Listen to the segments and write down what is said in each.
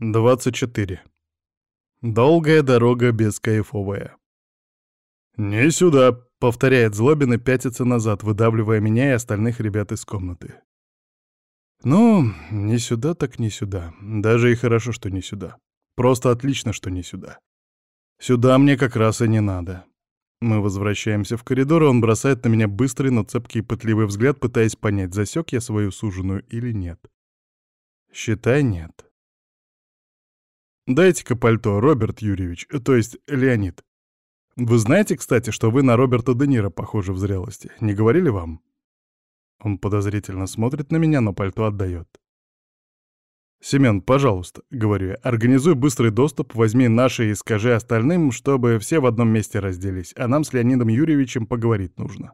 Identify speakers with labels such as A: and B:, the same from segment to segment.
A: 24. Долгая дорога бескайфовая. «Не сюда», — повторяет Злобин и пятится назад, выдавливая меня и остальных ребят из комнаты. «Ну, не сюда так не сюда. Даже и хорошо, что не сюда. Просто отлично, что не сюда. Сюда мне как раз и не надо». Мы возвращаемся в коридор, и он бросает на меня быстрый, но цепкий и пытливый взгляд, пытаясь понять, засек я свою суженую или нет. Считай, нет. Дайте-ка пальто, Роберт Юрьевич, то есть Леонид. Вы знаете, кстати, что вы на Роберта Де Ниро похожи в зрелости? Не говорили вам? Он подозрительно смотрит на меня, но пальто отдает. «Семен, пожалуйста», — говорю я, — «организуй быстрый доступ, возьми наши и скажи остальным, чтобы все в одном месте разделись, а нам с Леонидом Юрьевичем поговорить нужно».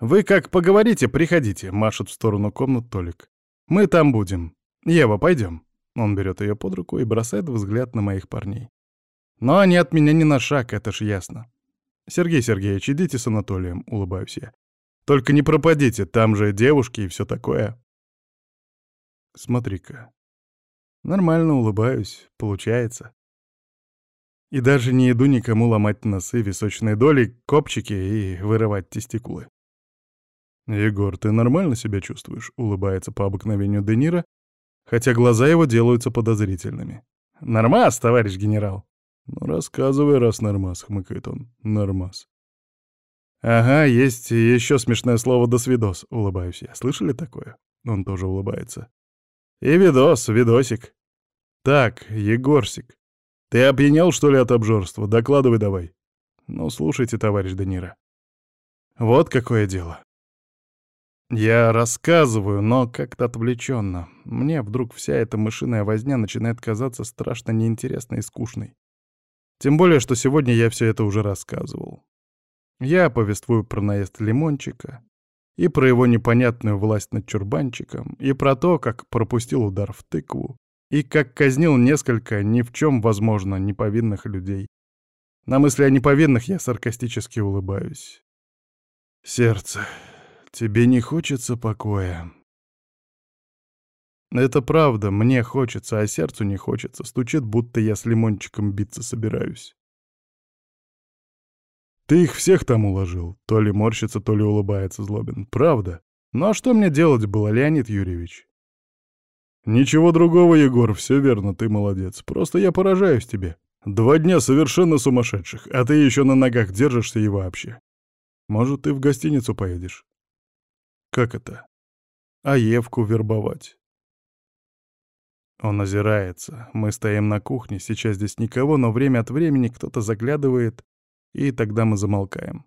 A: «Вы как поговорите, приходите», — машет в сторону комнат Толик. «Мы там будем. Ева, пойдем». Он берет ее под руку и бросает взгляд на моих парней. Но они от меня не на шаг, это ж ясно. «Сергей Сергеевич, идите с Анатолием», — улыбаюсь я. «Только не пропадите, там же девушки и все такое». Смотри-ка. Нормально улыбаюсь, получается. И даже не иду никому ломать носы, височные доли, копчики и вырывать тестикулы. «Егор, ты нормально себя чувствуешь?» — улыбается по обыкновению Де хотя глаза его делаются подозрительными. «Нормас, товарищ генерал!» «Ну, рассказывай, раз нормас», — хмыкает он. «Нормас». «Ага, есть еще смешное слово «досвидос», — улыбаюсь я. Слышали такое? Он тоже улыбается. «И видос, видосик». «Так, Егорсик, ты опьянел, что ли, от обжорства? Докладывай давай». «Ну, слушайте, товарищ Данира. Вот какое дело. Я рассказываю, но как-то отвлеченно. Мне вдруг вся эта мышиная возня начинает казаться страшно неинтересной и скучной. Тем более, что сегодня я все это уже рассказывал. Я повествую про наезд Лимончика, и про его непонятную власть над Чурбанчиком, и про то, как пропустил удар в тыкву, и как казнил несколько ни в чем, возможно, неповинных людей. На мысли о неповинных я саркастически улыбаюсь. Сердце, Тебе не хочется покоя. Это правда, мне хочется, а сердцу не хочется. Стучит, будто я с лимончиком биться собираюсь. Ты их всех там уложил. То ли морщится, то ли улыбается Злобин. Правда. Ну а что мне делать было, Леонид Юрьевич? Ничего другого, Егор, все верно, ты молодец. Просто я поражаюсь тебе. Два дня совершенно сумасшедших, а ты еще на ногах держишься и вообще. Может, ты в гостиницу поедешь? Как это? А Евку вербовать? Он озирается. Мы стоим на кухне, сейчас здесь никого, но время от времени кто-то заглядывает, и тогда мы замолкаем.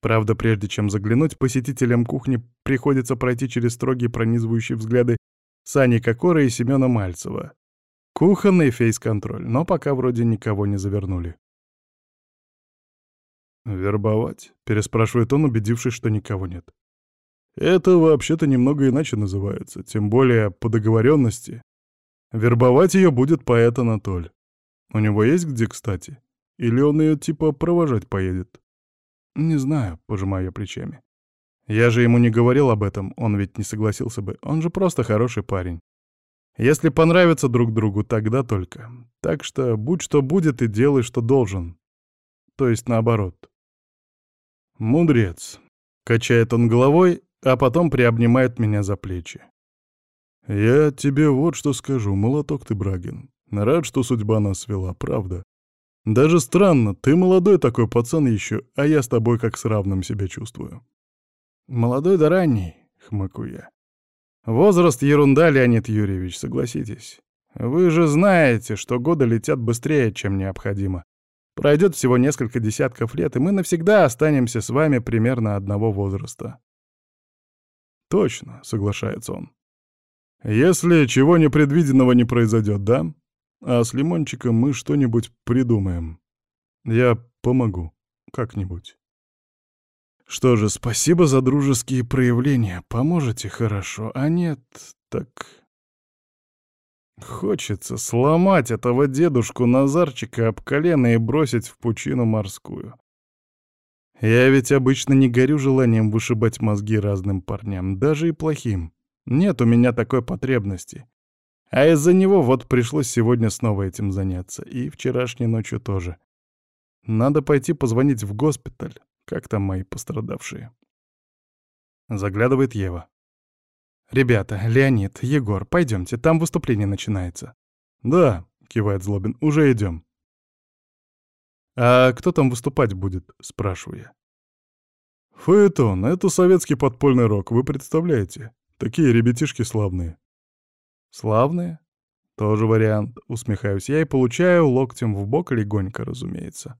A: Правда, прежде чем заглянуть, посетителям кухни приходится пройти через строгие пронизывающие взгляды Сани Кокора и Семена Мальцева. Кухонный фейс-контроль, но пока вроде никого не завернули. «Вербовать?» — переспрашивает он, убедившись, что никого нет. Это вообще-то немного иначе называется, тем более по договоренности. Вербовать ее будет поэт Анатоль. У него есть где, кстати? Или он ее типа провожать поедет? Не знаю, пожимаю я плечами. Я же ему не говорил об этом, он ведь не согласился бы. Он же просто хороший парень. Если понравится друг другу, тогда только. Так что будь что будет и делай, что должен. То есть наоборот. Мудрец. Качает он головой, а потом приобнимает меня за плечи. «Я тебе вот что скажу, молоток ты, Брагин. Рад, что судьба нас свела, правда. Даже странно, ты молодой такой пацан еще, а я с тобой как с равным себя чувствую». «Молодой да ранний», — хмыку я. «Возраст — ерунда, Леонид Юрьевич, согласитесь. Вы же знаете, что годы летят быстрее, чем необходимо. Пройдет всего несколько десятков лет, и мы навсегда останемся с вами примерно одного возраста. «Точно», — соглашается он. «Если чего непредвиденного не произойдет, да? А с лимончиком мы что-нибудь придумаем. Я помогу. Как-нибудь». «Что же, спасибо за дружеские проявления. Поможете хорошо, а нет, так...» Хочется сломать этого дедушку Назарчика об колено и бросить в пучину морскую. Я ведь обычно не горю желанием вышибать мозги разным парням, даже и плохим. Нет у меня такой потребности. А из-за него вот пришлось сегодня снова этим заняться. И вчерашней ночью тоже. Надо пойти позвонить в госпиталь. Как там мои пострадавшие? Заглядывает Ева. «Ребята, Леонид, Егор, пойдемте, там выступление начинается». «Да», — кивает Злобин, — «уже идем». «А кто там выступать будет?» — спрашиваю я. «Фаэтон, это советский подпольный рок, вы представляете? Такие ребятишки славные». «Славные?» Тоже вариант, усмехаюсь я и получаю локтем в бок легонько, разумеется.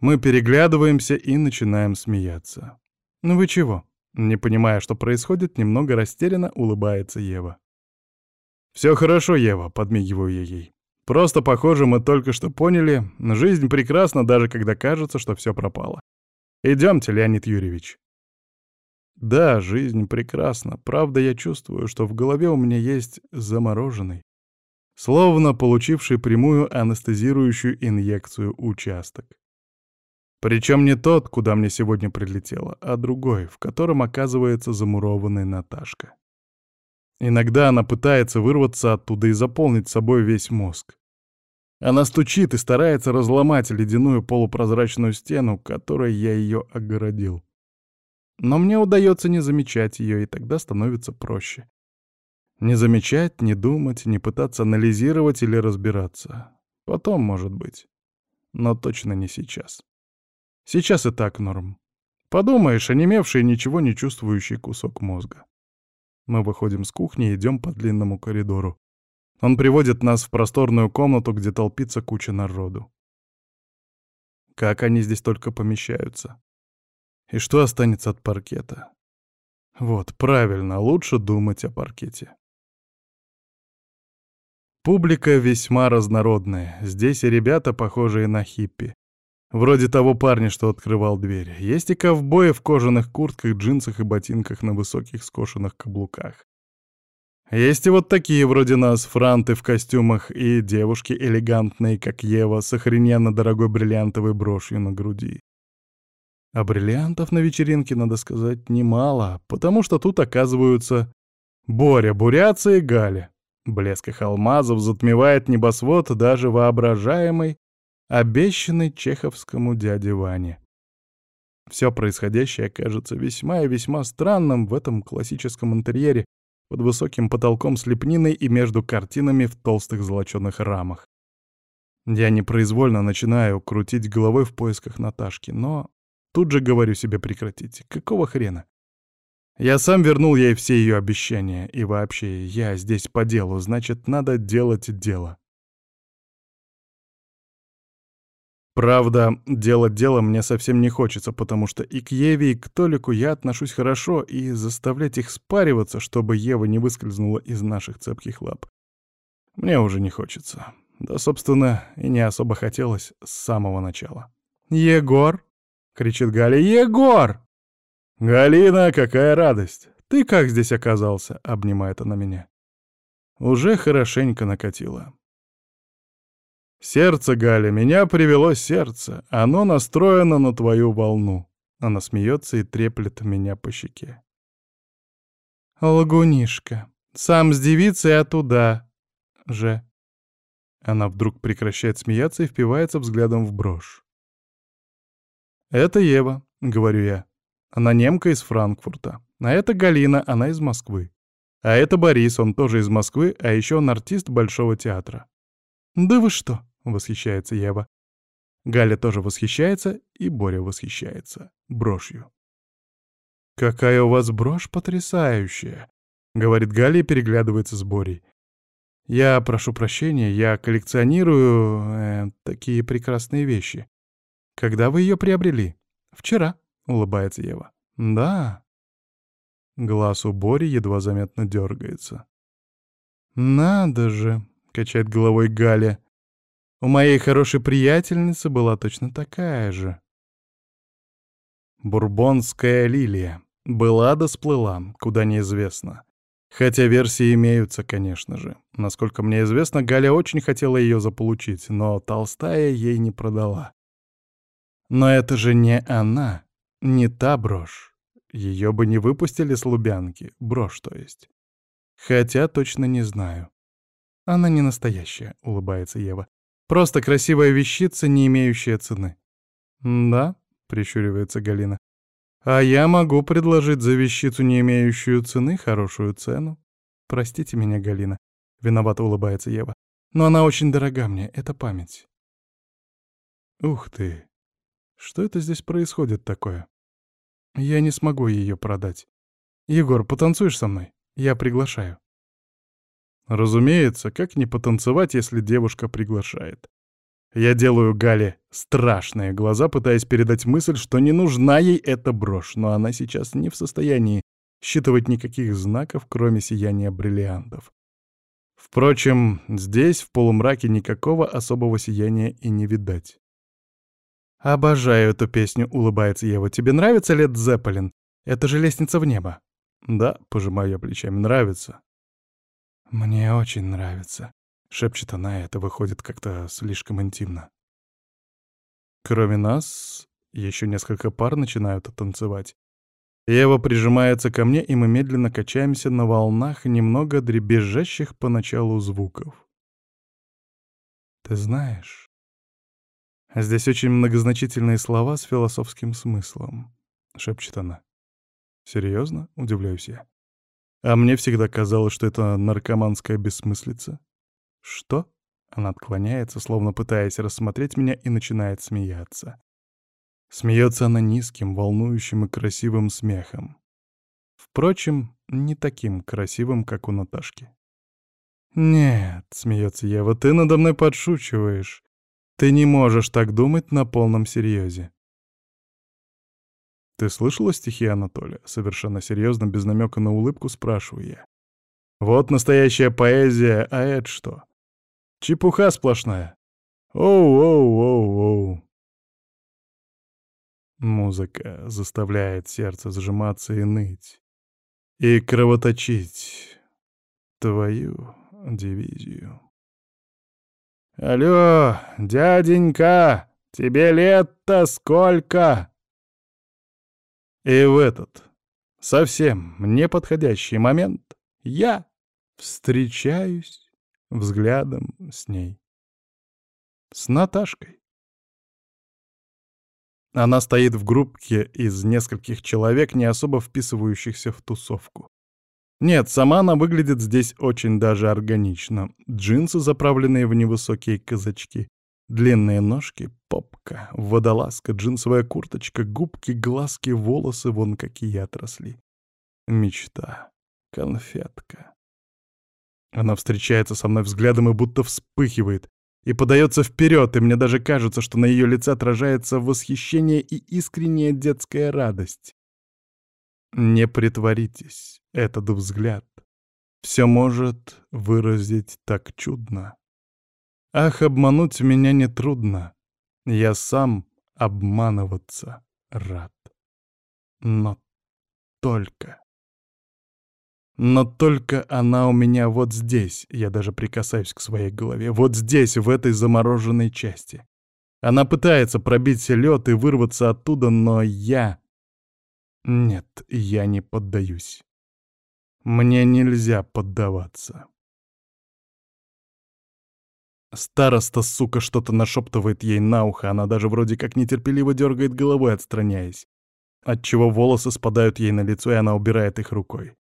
A: Мы переглядываемся и начинаем смеяться. «Ну вы чего?» Не понимая, что происходит, немного растерянно улыбается Ева. «Все хорошо, Ева», — подмигиваю я ей. «Просто, похоже, мы только что поняли, жизнь прекрасна, даже когда кажется, что все пропало. Идемте, Леонид Юрьевич». Да, жизнь прекрасна. Правда, я чувствую, что в голове у меня есть замороженный, словно получивший прямую анестезирующую инъекцию участок. Причем не тот, куда мне сегодня прилетело, а другой, в котором оказывается замурованная Наташка. Иногда она пытается вырваться оттуда и заполнить собой весь мозг. Она стучит и старается разломать ледяную полупрозрачную стену, которой я ее огородил. Но мне удается не замечать ее, и тогда становится проще. Не замечать, не думать, не пытаться анализировать или разбираться. Потом, может быть. Но точно не сейчас. Сейчас и так норм. Подумаешь, онемевший ничего не чувствующий кусок мозга. Мы выходим с кухни и идем по длинному коридору. Он приводит нас в просторную комнату, где толпится куча народу. Как они здесь только помещаются? И что останется от паркета? Вот, правильно, лучше думать о паркете. Публика весьма разнородная. Здесь и ребята, похожие на хиппи. Вроде того парня, что открывал дверь. Есть и ковбои в кожаных куртках, джинсах и ботинках на высоких скошенных каблуках. Есть и вот такие вроде нас, франты в костюмах, и девушки элегантные, как Ева, с охрененно дорогой бриллиантовой брошью на груди. А бриллиантов на вечеринке, надо сказать, немало, потому что тут оказываются Боря, Буряца и Галя. Блеск их алмазов затмевает небосвод даже воображаемый обещанный чеховскому дяде Ване. Все происходящее кажется весьма и весьма странным в этом классическом интерьере под высоким потолком с лепниной и между картинами в толстых золоченых рамах. Я непроизвольно начинаю крутить головой в поисках Наташки, но тут же говорю себе прекратить. Какого хрена? Я сам вернул ей все ее обещания, и вообще, я здесь по делу, значит, надо делать дело. Правда, делать дело мне совсем не хочется, потому что и к Еве, и к Толику я отношусь хорошо, и заставлять их спариваться, чтобы Ева не выскользнула из наших цепких лап, мне уже не хочется. Да, собственно, и не особо хотелось с самого начала. «Егор!» — кричит Галя. «Егор!» «Галина, какая радость! Ты как здесь оказался?» — обнимает она меня. Уже хорошенько накатило. «Сердце, Галя, меня привело сердце. Оно настроено на твою волну». Она смеется и треплет меня по щеке. «Лагунишка, сам с девицей, а же». Она вдруг прекращает смеяться и впивается взглядом в брошь. «Это Ева», — говорю я. Она немка из Франкфурта. А это Галина, она из Москвы. А это Борис, он тоже из Москвы, а еще он артист Большого театра. «Да вы что?» — восхищается Ева. Галя тоже восхищается, и Боря восхищается брошью. «Какая у вас брошь потрясающая!» — говорит Галя и переглядывается с Борей. «Я прошу прощения, я коллекционирую э, такие прекрасные вещи. Когда вы ее приобрели?» «Вчера», — улыбается Ева. «Да». Глаз у Бори едва заметно дергается. «Надо же!» — качает головой Галя. У моей хорошей приятельницы была точно такая же. Бурбонская лилия. Была да сплыла, куда неизвестно. Хотя версии имеются, конечно же. Насколько мне известно, Галя очень хотела ее заполучить, но Толстая ей не продала. Но это же не она, не та брошь. Ее бы не выпустили с Лубянки, брошь то есть. Хотя точно не знаю. Она не настоящая, улыбается Ева. Просто красивая вещица, не имеющая цены. Да, прищуривается Галина. А я могу предложить за вещицу, не имеющую цены, хорошую цену. Простите меня, Галина. Виновато улыбается Ева. Но она очень дорога мне, это память. Ух ты. Что это здесь происходит такое? Я не смогу ее продать. Егор, потанцуешь со мной? Я приглашаю. Разумеется, как не потанцевать, если девушка приглашает. Я делаю Гале страшные глаза, пытаясь передать мысль, что не нужна ей эта брошь, но она сейчас не в состоянии считывать никаких знаков, кроме сияния бриллиантов. Впрочем, здесь, в полумраке, никакого особого сияния и не видать. «Обожаю эту песню», — улыбается Ева. «Тебе нравится Лед Зеппелин? Это же лестница в небо». «Да», — пожимаю я плечами, — «нравится». «Мне очень нравится», — шепчет она, и это выходит как-то слишком интимно. Кроме нас, еще несколько пар начинают танцевать. Ева прижимается ко мне, и мы медленно качаемся на волнах немного дребезжащих поначалу звуков. «Ты знаешь...» Здесь очень многозначительные слова с философским смыслом, — шепчет она. Серьезно? — удивляюсь я. А мне всегда казалось, что это наркоманская бессмыслица. Что? Она отклоняется, словно пытаясь рассмотреть меня, и начинает смеяться. Смеется она низким, волнующим и красивым смехом. Впрочем, не таким красивым, как у Наташки. «Нет», — смеется Ева, — «ты надо мной подшучиваешь. Ты не можешь так думать на полном серьезе. «Ты слышала стихи Анатолия?» Совершенно серьезно, без намека на улыбку, спрашиваю я. «Вот настоящая поэзия, а это что?» «Чепуха сплошная. Оу-оу-оу-оу». Музыка заставляет сердце сжиматься и ныть. И кровоточить твою дивизию. «Алло, дяденька, тебе лет-то сколько?» И в этот совсем неподходящий момент я встречаюсь взглядом с ней. С Наташкой. Она стоит в группке из нескольких человек, не особо вписывающихся в тусовку. Нет, сама она выглядит здесь очень даже органично. Джинсы, заправленные в невысокие казачки, Длинные ножки, попка, водолазка, джинсовая курточка, губки, глазки, волосы вон какие отросли. Мечта. Конфетка. Она встречается со мной взглядом и будто вспыхивает, и подается вперед, и мне даже кажется, что на ее лице отражается восхищение и искренняя детская радость. Не притворитесь, этот взгляд все может выразить так чудно. Ах, обмануть меня нетрудно. Я сам обманываться рад. Но только... Но только она у меня вот здесь, я даже прикасаюсь к своей голове, вот здесь, в этой замороженной части. Она пытается пробить лед и вырваться оттуда, но я... Нет, я не поддаюсь. Мне нельзя поддаваться. Староста, сука, что-то нашептывает ей на ухо, она даже вроде как нетерпеливо дергает головой, отстраняясь. Отчего волосы спадают ей на лицо, и она убирает их рукой.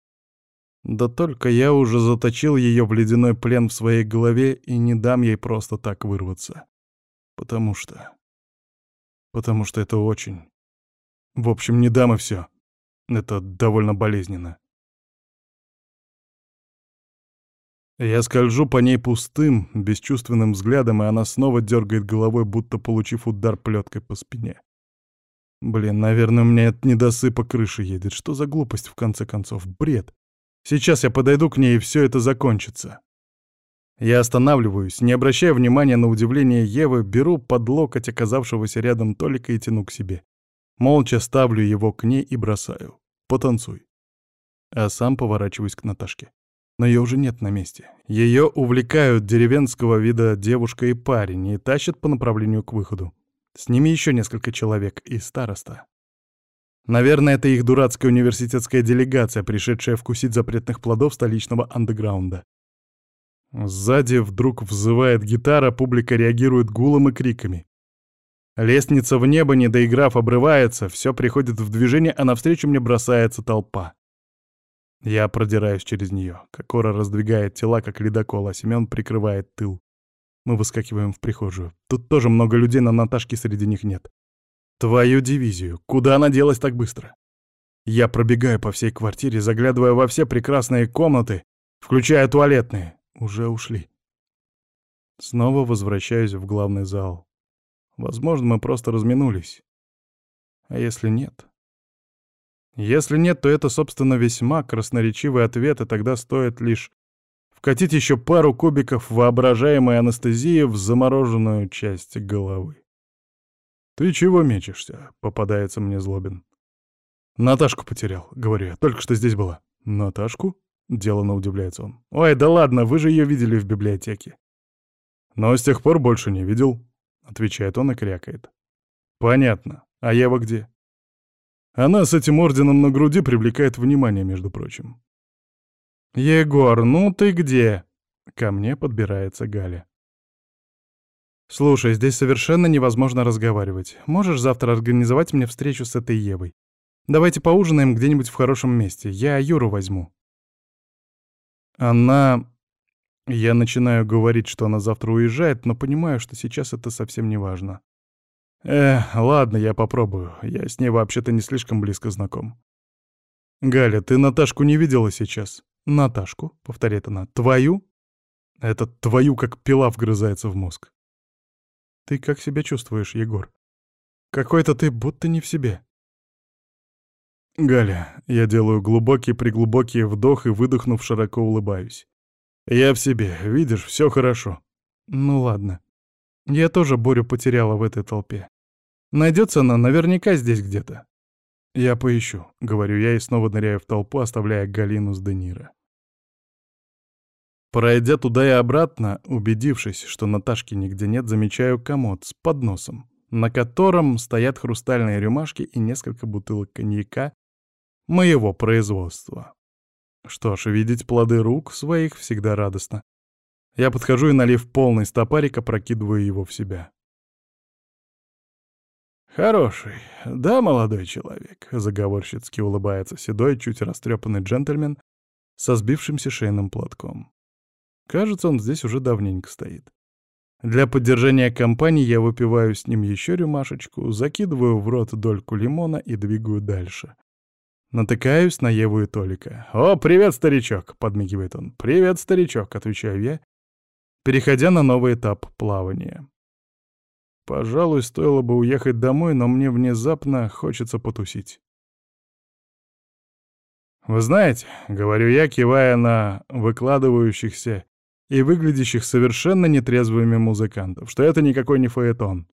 A: Да только я уже заточил ее в ледяной плен в своей голове и не дам ей просто так вырваться. Потому что... Потому что это очень... В общем, не дам и все. Это довольно болезненно. Я скольжу по ней пустым, бесчувственным взглядом, и она снова дергает головой, будто получив удар плеткой по спине. Блин, наверное, у меня от недосыпа крыши едет. Что за глупость, в конце концов? Бред. Сейчас я подойду к ней, и все это закончится. Я останавливаюсь, не обращая внимания на удивление Евы, беру под локоть оказавшегося рядом Толика и тяну к себе. Молча ставлю его к ней и бросаю. Потанцуй. А сам поворачиваюсь к Наташке но ее уже нет на месте. Ее увлекают деревенского вида девушка и парень и тащат по направлению к выходу. С ними еще несколько человек и староста. Наверное, это их дурацкая университетская делегация, пришедшая вкусить запретных плодов столичного андеграунда. Сзади вдруг взывает гитара, публика реагирует гулом и криками. Лестница в небо, не доиграв, обрывается, все приходит в движение, а навстречу мне бросается толпа. Я продираюсь через нее. Кокора раздвигает тела, как ледокол, а Семен прикрывает тыл. Мы выскакиваем в прихожую. Тут тоже много людей, но Наташки среди них нет. Твою дивизию. Куда она делась так быстро? Я пробегаю по всей квартире, заглядывая во все прекрасные комнаты, включая туалетные. Уже ушли. Снова возвращаюсь в главный зал. Возможно, мы просто разминулись. А если нет? Если нет, то это, собственно, весьма красноречивый ответ, и тогда стоит лишь вкатить еще пару кубиков воображаемой анестезии в замороженную часть головы. «Ты чего мечешься?» — попадается мне Злобин. «Наташку потерял», — говорю я, — «только что здесь была». «Наташку?» — деланно удивляется он. «Ой, да ладно, вы же ее видели в библиотеке». «Но с тех пор больше не видел», — отвечает он и крякает. «Понятно. А Ева где?» Она с этим орденом на груди привлекает внимание, между прочим. «Егор, ну ты где?» Ко мне подбирается Галя. «Слушай, здесь совершенно невозможно разговаривать. Можешь завтра организовать мне встречу с этой Евой? Давайте поужинаем где-нибудь в хорошем месте. Я Юру возьму». Она... Я начинаю говорить, что она завтра уезжает, но понимаю, что сейчас это совсем не важно. Э, ладно, я попробую. Я с ней вообще-то не слишком близко знаком. Галя, ты Наташку не видела сейчас? Наташку, повторяет она. Твою? Это твою как пила вгрызается в мозг. Ты как себя чувствуешь, Егор? Какой-то ты будто не в себе. Галя, я делаю глубокий-преглубокий вдох и, выдохнув, широко улыбаюсь. Я в себе, видишь, все хорошо. Ну ладно. Я тоже Борю потеряла в этой толпе. Найдется она наверняка здесь где-то. Я поищу, говорю я и снова ныряю в толпу, оставляя Галину с Денира. Пройдя туда и обратно, убедившись, что Наташки нигде нет, замечаю комод с подносом, на котором стоят хрустальные рюмашки и несколько бутылок коньяка моего производства. Что ж, видеть плоды рук своих всегда радостно. Я подхожу и, налив полный стопарик, опрокидываю его в себя. «Хороший, да, молодой человек?» — заговорщицки улыбается седой, чуть растрепанный джентльмен со сбившимся шейным платком. Кажется, он здесь уже давненько стоит. Для поддержания компании я выпиваю с ним еще рюмашечку, закидываю в рот дольку лимона и двигаю дальше. Натыкаюсь на Еву и Толика. «О, привет, старичок!» — подмигивает он. «Привет, старичок!» — отвечаю я, переходя на новый этап плавания. Пожалуй, стоило бы уехать домой, но мне внезапно хочется потусить. «Вы знаете», — говорю я, кивая на выкладывающихся и выглядящих совершенно нетрезвыми музыкантов, что это никакой не фаэтон.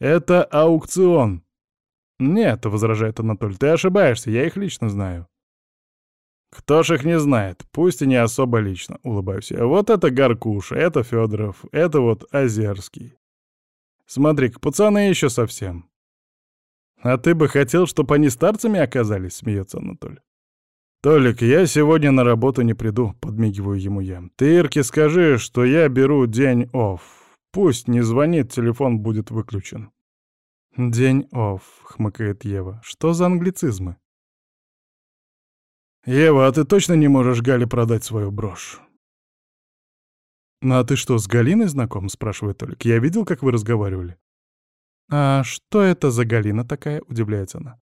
A: Это аукцион. «Нет», — возражает Анатоль, — «ты ошибаешься, я их лично знаю». «Кто ж их не знает, пусть и не особо лично», — улыбаюсь я. «Вот это Гаркуша, это Федоров, это вот Озерский. Смотри-ка, пацаны еще совсем. А ты бы хотел, чтобы они старцами оказались, смеется Анатоль. «Толик, я сегодня на работу не приду», — подмигиваю ему я. «Ты Ирке скажи, что я беру день офф. Пусть не звонит, телефон будет выключен». «День офф», — хмыкает Ева. «Что за англицизмы?» «Ева, а ты точно не можешь Гале продать свою брошь?» «Ну а ты что, с Галиной знаком?» — спрашивает Толик. «Я видел, как вы разговаривали». «А что это за Галина такая?» — удивляется она.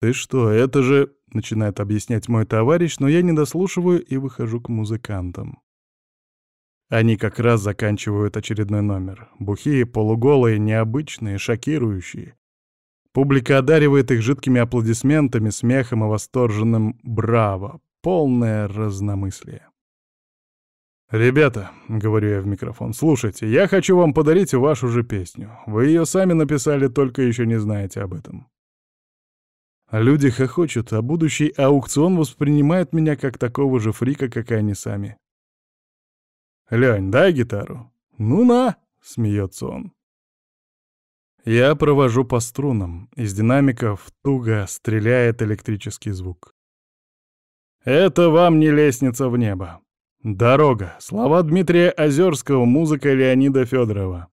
A: «Ты что, это же...» — начинает объяснять мой товарищ, но я не дослушиваю и выхожу к музыкантам. Они как раз заканчивают очередной номер. Бухие, полуголые, необычные, шокирующие. Публика одаривает их жидкими аплодисментами, смехом и восторженным «Браво!» Полное разномыслие. «Ребята», — говорю я в микрофон, — «слушайте, я хочу вам подарить вашу же песню. Вы ее сами написали, только еще не знаете об этом». Люди хохочут, а будущий аукцион воспринимает меня как такого же фрика, как и они сами. «Лень, дай гитару». «Ну на!» — смеется он. Я провожу по струнам. Из динамиков туго стреляет электрический звук. «Это вам не лестница в небо. Дорога. Слова Дмитрия Озерского, музыка Леонида Федорова.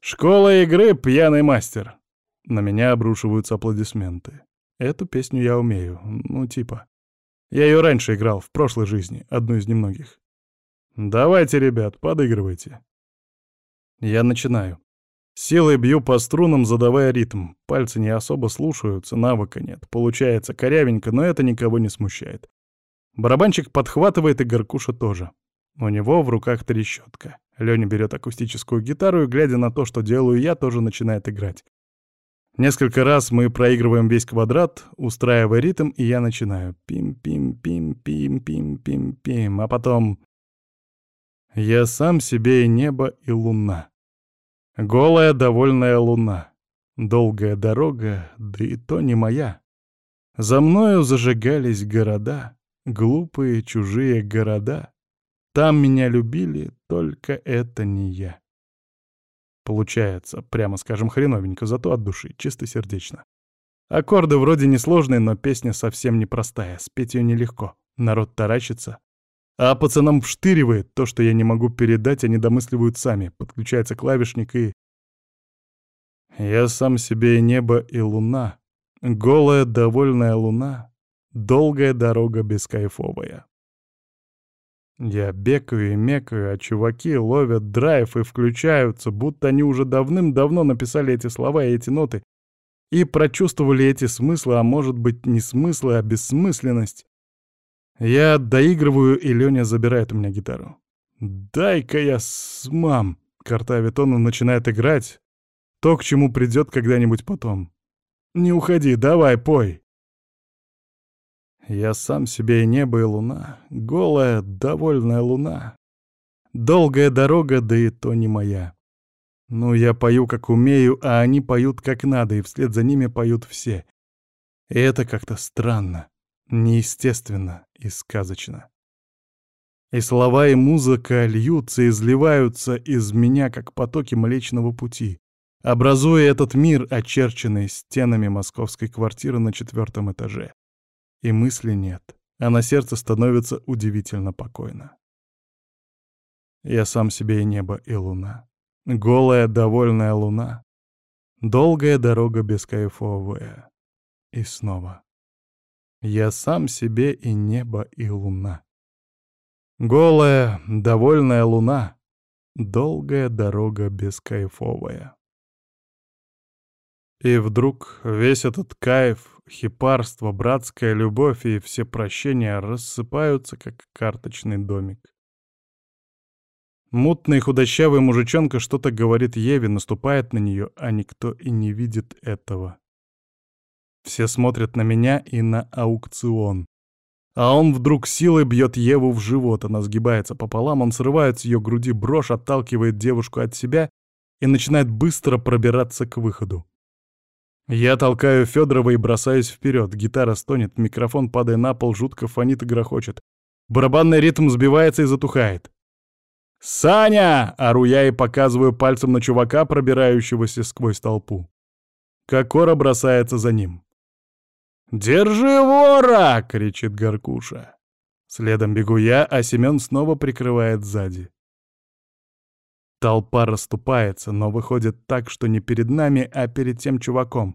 A: Школа игры «Пьяный мастер». На меня обрушиваются аплодисменты. Эту песню я умею, ну типа. Я ее раньше играл, в прошлой жизни, одну из немногих. Давайте, ребят, подыгрывайте. Я начинаю. Силой бью по струнам, задавая ритм. Пальцы не особо слушаются, навыка нет. Получается корявенько, но это никого не смущает. Барабанщик подхватывает, и Горкуша тоже. У него в руках трещотка. Лёня берет акустическую гитару и, глядя на то, что делаю я, тоже начинает играть. Несколько раз мы проигрываем весь квадрат, устраивая ритм, и я начинаю. Пим-пим-пим-пим-пим-пим-пим. А потом... Я сам себе и небо, и луна. Голая, довольная луна. Долгая дорога, да и то не моя. За мною зажигались города. Глупые чужие города. Там меня любили, только это не я. Получается, прямо скажем, хреновенько, зато от души, чисто сердечно. Аккорды вроде несложные, но песня совсем непростая, спеть ее нелегко. Народ таращится. А пацанам вштыривает то, что я не могу передать, они домысливают сами. Подключается клавишник и... Я сам себе и небо, и луна. Голая, довольная луна. Долгая дорога бескайфовая. Я бекаю и мекаю, а чуваки ловят драйв и включаются, будто они уже давным-давно написали эти слова и эти ноты и прочувствовали эти смыслы, а может быть не смыслы, а бессмысленность. Я доигрываю, и Лёня забирает у меня гитару. «Дай-ка я с мам!» Картавит он и начинает играть. То, к чему придет когда-нибудь потом. «Не уходи, давай, пой!» Я сам себе и небо, и луна, голая, довольная луна. Долгая дорога, да и то не моя. Ну, я пою, как умею, а они поют, как надо, и вслед за ними поют все. И это как-то странно, неестественно и сказочно. И слова, и музыка льются изливаются из меня, как потоки Млечного Пути, образуя этот мир, очерченный стенами московской квартиры на четвертом этаже и мысли нет, а на сердце становится удивительно покойно. Я сам себе и небо, и луна. Голая, довольная луна. Долгая дорога бескайфовая. И снова. Я сам себе и небо, и луна. Голая, довольная луна. Долгая дорога бескайфовая. И вдруг весь этот кайф, хипарство, братская любовь и все прощения рассыпаются, как карточный домик. Мутный худощавый мужичонка что-то говорит Еве, наступает на нее, а никто и не видит этого. Все смотрят на меня и на аукцион. А он вдруг силой бьет Еву в живот, она сгибается пополам, он срывает с ее груди брошь, отталкивает девушку от себя и начинает быстро пробираться к выходу. Я толкаю Федорова и бросаюсь вперед. Гитара стонет, микрофон, падая на пол, жутко фонит и грохочет. Барабанный ритм сбивается и затухает. «Саня!» — ору я и показываю пальцем на чувака, пробирающегося сквозь толпу. Кокора бросается за ним. «Держи вора!» — кричит Горкуша. Следом бегу я, а Семен снова прикрывает сзади. Толпа расступается, но выходит так, что не перед нами, а перед тем чуваком.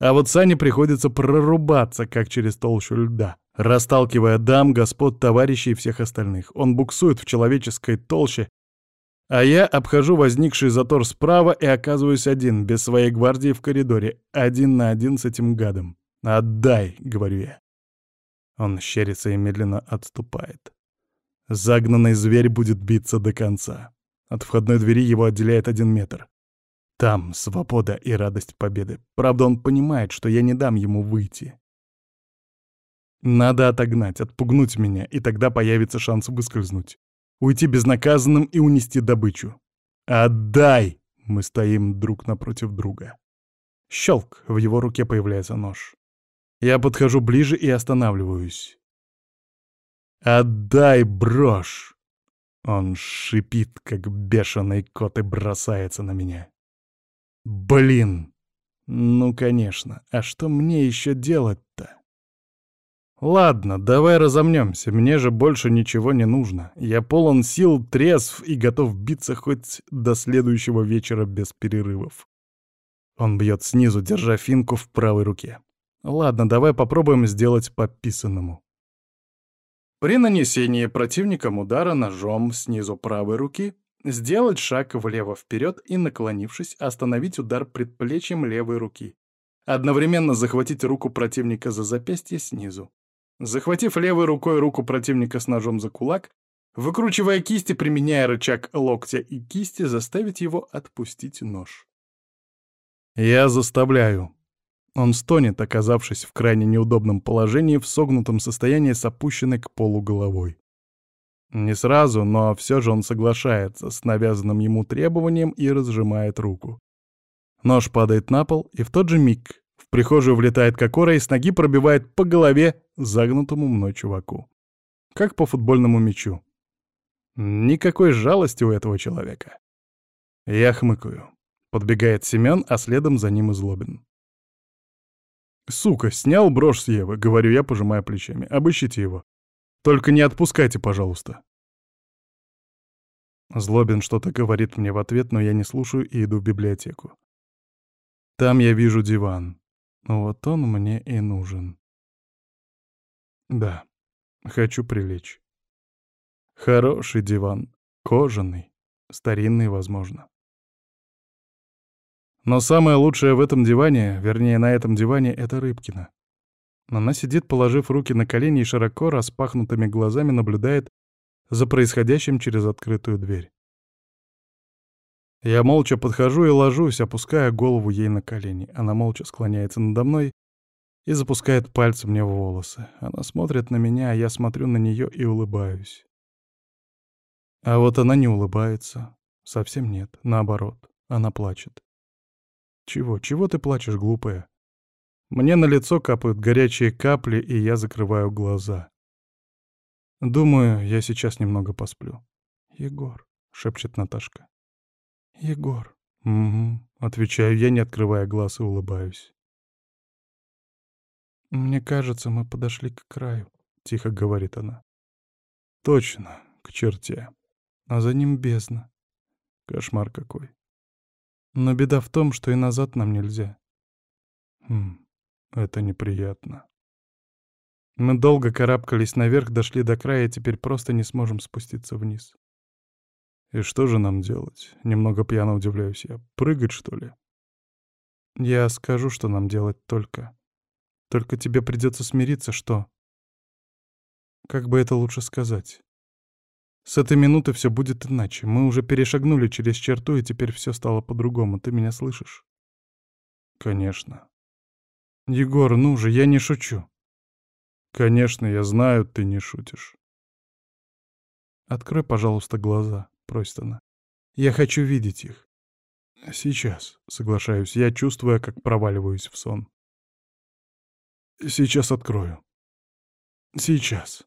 A: А вот Сане приходится прорубаться, как через толщу льда, расталкивая дам, господ, товарищей и всех остальных. Он буксует в человеческой толще, а я обхожу возникший затор справа и оказываюсь один, без своей гвардии в коридоре, один на один с этим гадом. «Отдай!» — говорю я. Он щерится и медленно отступает. Загнанный зверь будет биться до конца. От входной двери его отделяет один метр. Там свобода и радость победы. Правда, он понимает, что я не дам ему выйти. Надо отогнать, отпугнуть меня, и тогда появится шанс выскользнуть. Уйти безнаказанным и унести добычу. «Отдай!» — мы стоим друг напротив друга. Щелк, в его руке появляется нож. Я подхожу ближе и останавливаюсь. «Отдай брошь!» Он шипит, как бешеный кот, и бросается на меня. Блин! Ну, конечно, а что мне еще делать-то? Ладно, давай разомнемся, мне же больше ничего не нужно. Я полон сил, трезв и готов биться хоть до следующего вечера без перерывов. Он бьет снизу, держа финку в правой руке. Ладно, давай попробуем сделать по писанному. При нанесении противником удара ножом снизу правой руки сделать шаг влево-вперед и, наклонившись, остановить удар предплечьем левой руки. Одновременно захватить руку противника за запястье снизу. Захватив левой рукой руку противника с ножом за кулак, выкручивая кисти, применяя рычаг локтя и кисти, заставить его отпустить нож. Я заставляю. Он стонет, оказавшись в крайне неудобном положении, в согнутом состоянии с опущенной к полу головой. Не сразу, но все же он соглашается с навязанным ему требованием и разжимает руку. Нож падает на пол, и в тот же миг в прихожую влетает Кокора и с ноги пробивает по голове загнутому мной чуваку. Как по футбольному мячу. Никакой жалости у этого человека. Я хмыкаю. Подбегает Семен, а следом за ним и Злобин. «Сука, снял брошь с Евы», — говорю я, пожимая плечами. «Обыщите его. Только не отпускайте, пожалуйста». Злобин что-то говорит мне в ответ, но я не слушаю и иду в библиотеку. Там я вижу диван. Вот он мне и нужен. Да, хочу прилечь. Хороший диван, кожаный, старинный, возможно. Но самое лучшее в этом диване, вернее, на этом диване, — это Рыбкина. Она сидит, положив руки на колени и широко распахнутыми глазами наблюдает за происходящим через открытую дверь. Я молча подхожу и ложусь, опуская голову ей на колени. Она молча склоняется надо мной и запускает пальцы мне в волосы. Она смотрит на меня, а я смотрю на нее и улыбаюсь. А вот она не улыбается. Совсем нет, наоборот, она плачет. Чего? Чего ты плачешь, глупая? Мне на лицо капают горячие капли, и я закрываю глаза. Думаю, я сейчас немного посплю. Егор, шепчет Наташка. Егор. Угу, отвечаю я, не открывая глаз и улыбаюсь. Мне кажется, мы подошли к краю, тихо говорит она. Точно, к черте. А за ним бездна. Кошмар какой. Но беда в том, что и назад нам нельзя. Хм, это неприятно. Мы долго карабкались наверх, дошли до края, и теперь просто не сможем спуститься вниз. И что же нам делать? Немного пьяно удивляюсь я. Прыгать, что ли? Я скажу, что нам делать только. Только тебе придется смириться, что... Как бы это лучше сказать? С этой минуты все будет иначе. Мы уже перешагнули через черту, и теперь все стало по-другому. Ты меня слышишь? Конечно. Егор, ну же, я не шучу. Конечно, я знаю, ты не шутишь. Открой, пожалуйста, глаза, просит она. Я хочу видеть их. Сейчас, соглашаюсь, я чувствую, как проваливаюсь в сон. Сейчас открою. Сейчас.